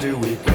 do we